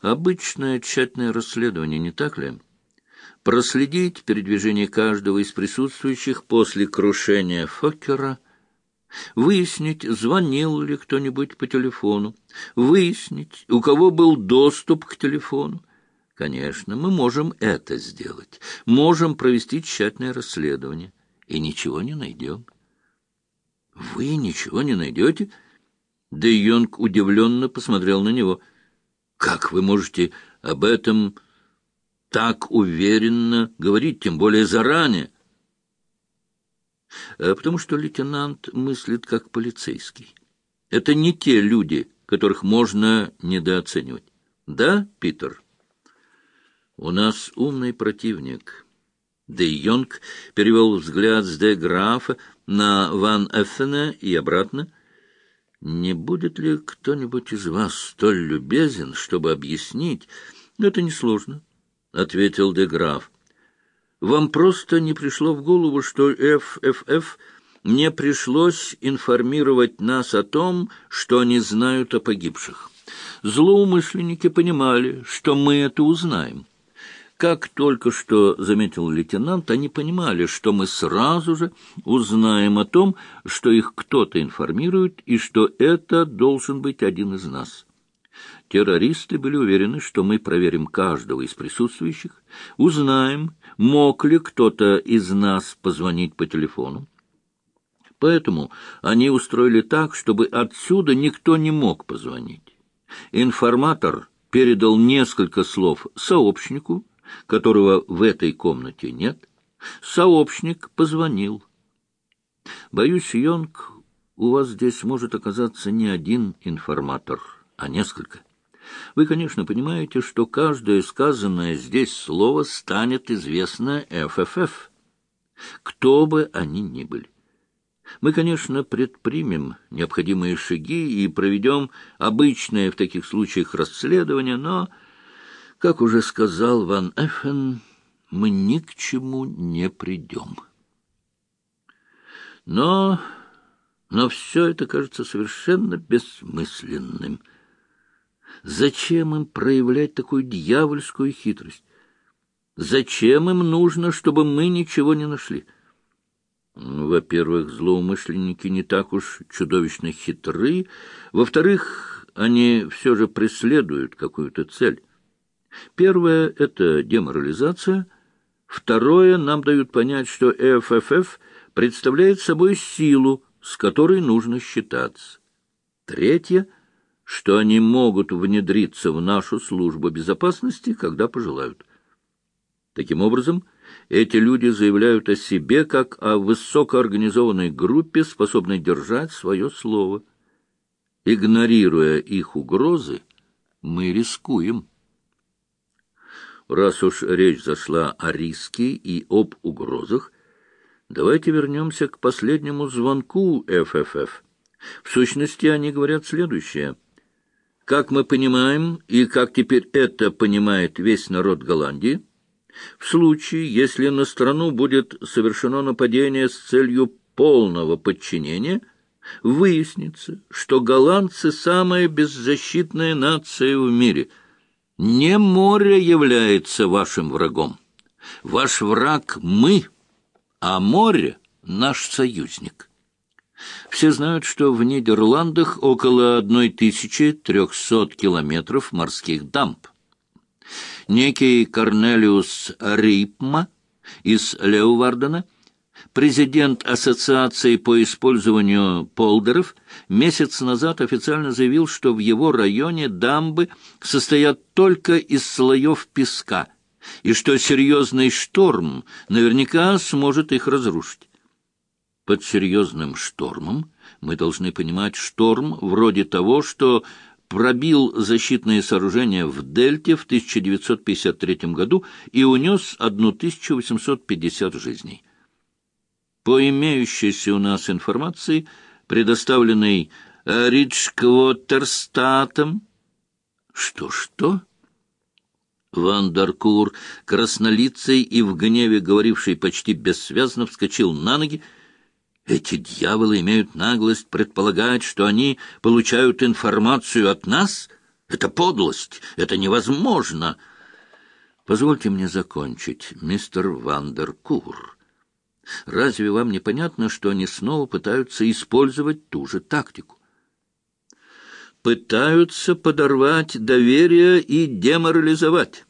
Обычное тщательное расследование, не так ли? Проследить передвижение каждого из присутствующих после крушения Фоккера, выяснить, звонил ли кто-нибудь по телефону, выяснить, у кого был доступ к телефону. Конечно, мы можем это сделать, можем провести тщательное расследование, и ничего не найдем. Вы ничего не найдете? Де Йонг удивленно посмотрел на него. Как вы можете об этом так уверенно говорить, тем более заранее? Э, потому что лейтенант мыслит как полицейский. Это не те люди, которых можно недооценивать. Да, Питер? У нас умный противник. Де Йонг перевел взгляд с Де Графа на Ван Эффена и обратно. «Не будет ли кто-нибудь из вас столь любезен, чтобы объяснить?» «Это несложно», — ответил де Граф. «Вам просто не пришло в голову, что ФФФ не пришлось информировать нас о том, что они знают о погибших. Злоумышленники понимали, что мы это узнаем. Как только что заметил лейтенант, они понимали, что мы сразу же узнаем о том, что их кто-то информирует, и что это должен быть один из нас. Террористы были уверены, что мы проверим каждого из присутствующих, узнаем, мог ли кто-то из нас позвонить по телефону. Поэтому они устроили так, чтобы отсюда никто не мог позвонить. Информатор передал несколько слов сообщнику, которого в этой комнате нет, сообщник позвонил. Боюсь, Йонг, у вас здесь может оказаться не один информатор, а несколько. Вы, конечно, понимаете, что каждое сказанное здесь слово станет известно ФФФ, кто бы они ни были. Мы, конечно, предпримем необходимые шаги и проведем обычное в таких случаях расследование, но как уже сказал Ван Эффен, мы ни к чему не придем. Но... но все это кажется совершенно бессмысленным. Зачем им проявлять такую дьявольскую хитрость? Зачем им нужно, чтобы мы ничего не нашли? Во-первых, злоумышленники не так уж чудовищно хитры. Во-вторых, они все же преследуют какую-то цель. Первое — это деморализация. Второе — нам дают понять, что ФФФ представляет собой силу, с которой нужно считаться. Третье — что они могут внедриться в нашу службу безопасности, когда пожелают. Таким образом, эти люди заявляют о себе как о высокоорганизованной группе, способной держать свое слово. Игнорируя их угрозы, мы рискуем. Раз уж речь зашла о риске и об угрозах, давайте вернемся к последнему звонку ФФФ. В сущности, они говорят следующее. Как мы понимаем, и как теперь это понимает весь народ Голландии, в случае, если на страну будет совершено нападение с целью полного подчинения, выяснится, что голландцы – самая беззащитная нация в мире – не море является вашим врагом. Ваш враг — мы, а море — наш союзник. Все знают, что в Нидерландах около 1300 километров морских дамб. Некий Корнелиус Рипма из Леувардена — Президент Ассоциации по использованию полдеров месяц назад официально заявил, что в его районе дамбы состоят только из слоев песка, и что серьезный шторм наверняка сможет их разрушить. Под серьезным штормом мы должны понимать шторм вроде того, что пробил защитные сооружения в Дельте в 1953 году и унес 1850 жизней. По имеющейся у нас информации, предоставленной Ричквотерстатом... Что-что? Ван Даркур, краснолицей и в гневе говоривший почти бессвязно, вскочил на ноги. Эти дьяволы имеют наглость предполагать, что они получают информацию от нас? Это подлость, это невозможно. Позвольте мне закончить, мистер Вандеркур. Разве вам не понятно, что они снова пытаются использовать ту же тактику? Пытаются подорвать доверие и деморализовать.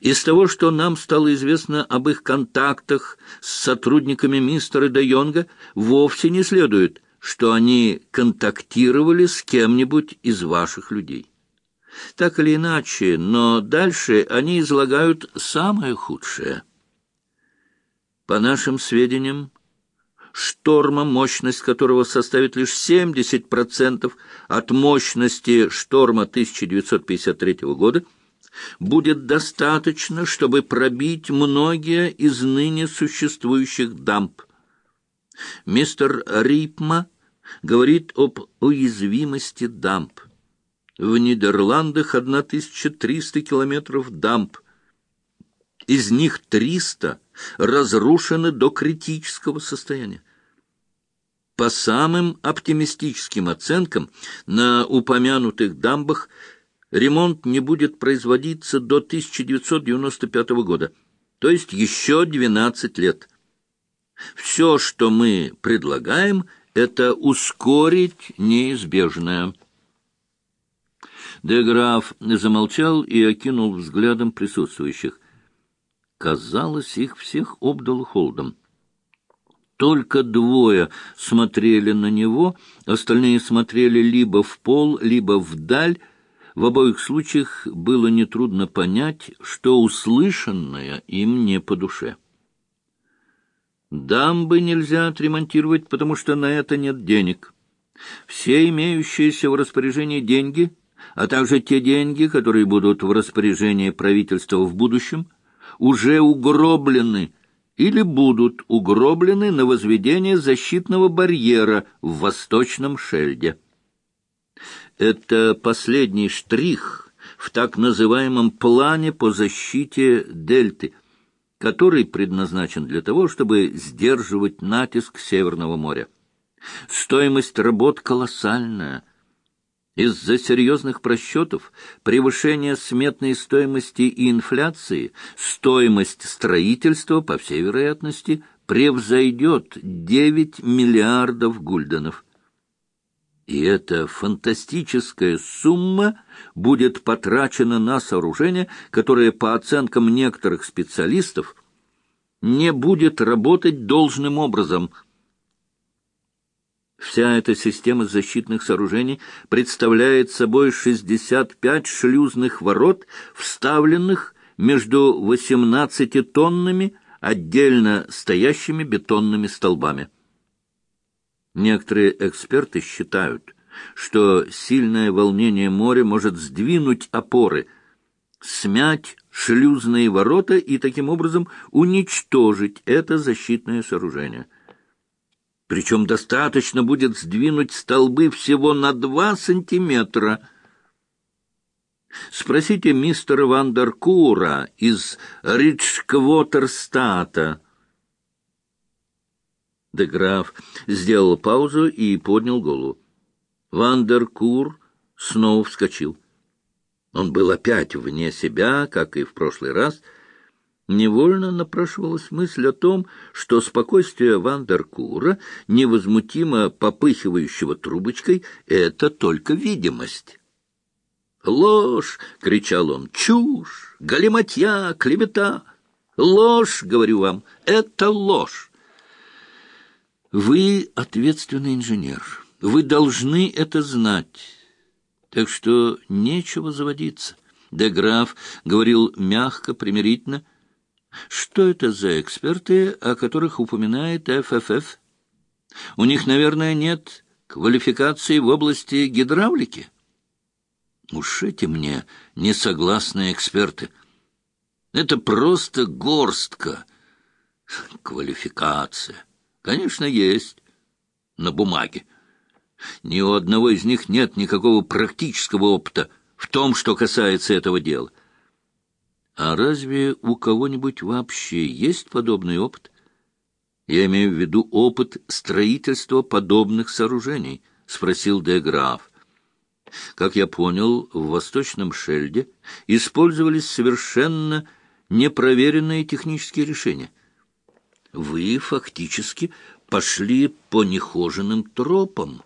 Из того, что нам стало известно об их контактах с сотрудниками мистера Де Йонга, вовсе не следует, что они контактировали с кем-нибудь из ваших людей. Так или иначе, но дальше они излагают самое худшее. По нашим сведениям, шторма, мощность которого составит лишь 70% от мощности шторма 1953 года, будет достаточно, чтобы пробить многие из ныне существующих дамб. Мистер Рипма говорит об уязвимости дамб. В Нидерландах 1300 километров дамб. Из них 300 разрушены до критического состояния. По самым оптимистическим оценкам, на упомянутых дамбах ремонт не будет производиться до 1995 года, то есть еще 12 лет. Все, что мы предлагаем, это ускорить неизбежное. Деграф замолчал и окинул взглядом присутствующих. Казалось, их всех обдал холодом. Только двое смотрели на него, остальные смотрели либо в пол, либо вдаль. В обоих случаях было нетрудно понять, что услышанное им не по душе. Дамбы нельзя отремонтировать, потому что на это нет денег. Все имеющиеся в распоряжении деньги — а также те деньги, которые будут в распоряжении правительства в будущем, уже угроблены или будут угроблены на возведение защитного барьера в Восточном Шельде. Это последний штрих в так называемом плане по защите дельты, который предназначен для того, чтобы сдерживать натиск Северного моря. Стоимость работ колоссальная – из-за серьезных просчетов, превышения сметной стоимости и инфляции, стоимость строительства, по всей вероятности, превзойдет 9 миллиардов гульденов. И эта фантастическая сумма будет потрачена на сооружение, которое, по оценкам некоторых специалистов, не будет работать должным образом – Вся эта система защитных сооружений представляет собой 65 шлюзных ворот, вставленных между 18 тоннами отдельно стоящими бетонными столбами. Некоторые эксперты считают, что сильное волнение моря может сдвинуть опоры, смять шлюзные ворота и таким образом уничтожить это защитное сооружение. Причем достаточно будет сдвинуть столбы всего на два сантиметра. Спросите мистера Вандеркура из Ричквотерстата. Деграф сделал паузу и поднял голову. Вандеркур снова вскочил. Он был опять вне себя, как и в прошлый раз, — Невольно напрашивалась мысль о том, что спокойствие Вандеркура, невозмутимо попыхивающего трубочкой, — это только видимость. «Ложь!» — кричал он. «Чушь! Галиматья! Клевета! Ложь, говорю вам, это ложь!» Вы ответственный инженер. Вы должны это знать. Так что нечего заводиться. Деграф говорил мягко, примирительно — что это за эксперты, о которых упоминает ФФФ? У них, наверное, нет квалификации в области гидравлики? Уж эти мне несогласные эксперты. Это просто горстка. Квалификация. Конечно, есть. На бумаге. Ни у одного из них нет никакого практического опыта в том, что касается этого дела. А разве у кого-нибудь вообще есть подобный опыт? Я имею в виду опыт строительства подобных сооружений, спросил де Граф. Как я понял, в Восточном Шельде использовались совершенно непроверенные технические решения. Вы фактически пошли по нехоженным тропам.